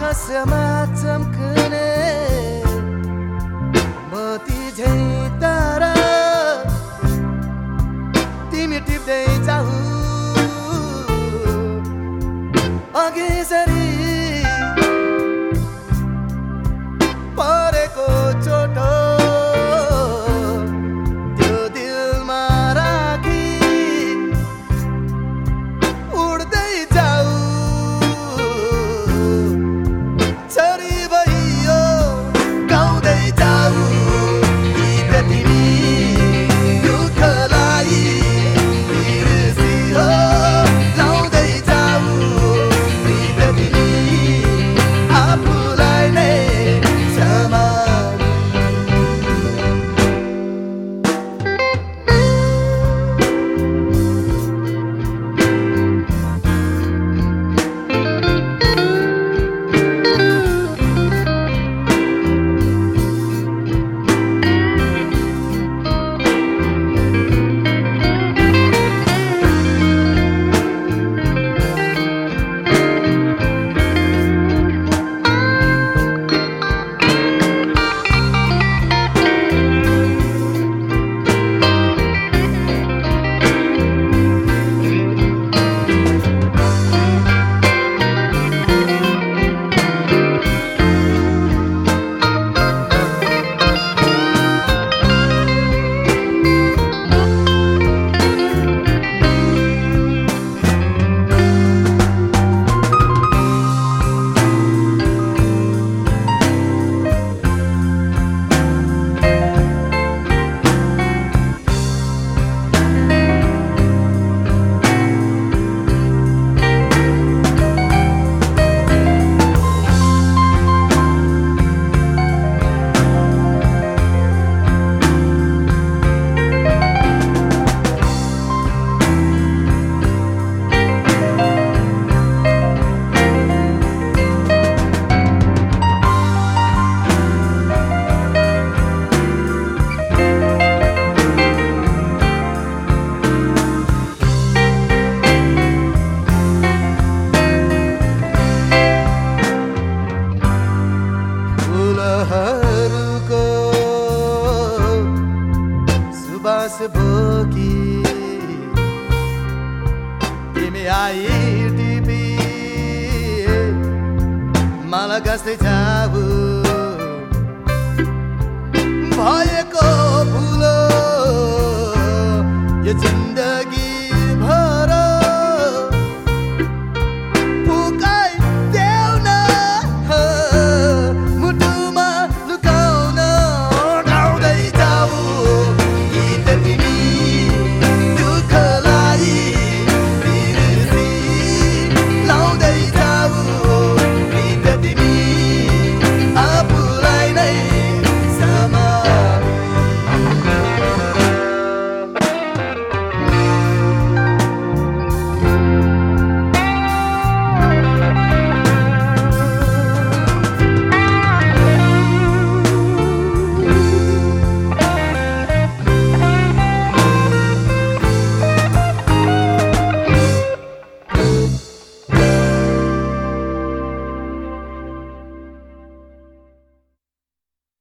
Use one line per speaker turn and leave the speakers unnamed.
आँखा चम्कने मोती झै तारा। तिमी टिप्दै जाऊ। अघि mi ayırdı mi Malagasy tavuk भएको फुलो यो जिन्दगी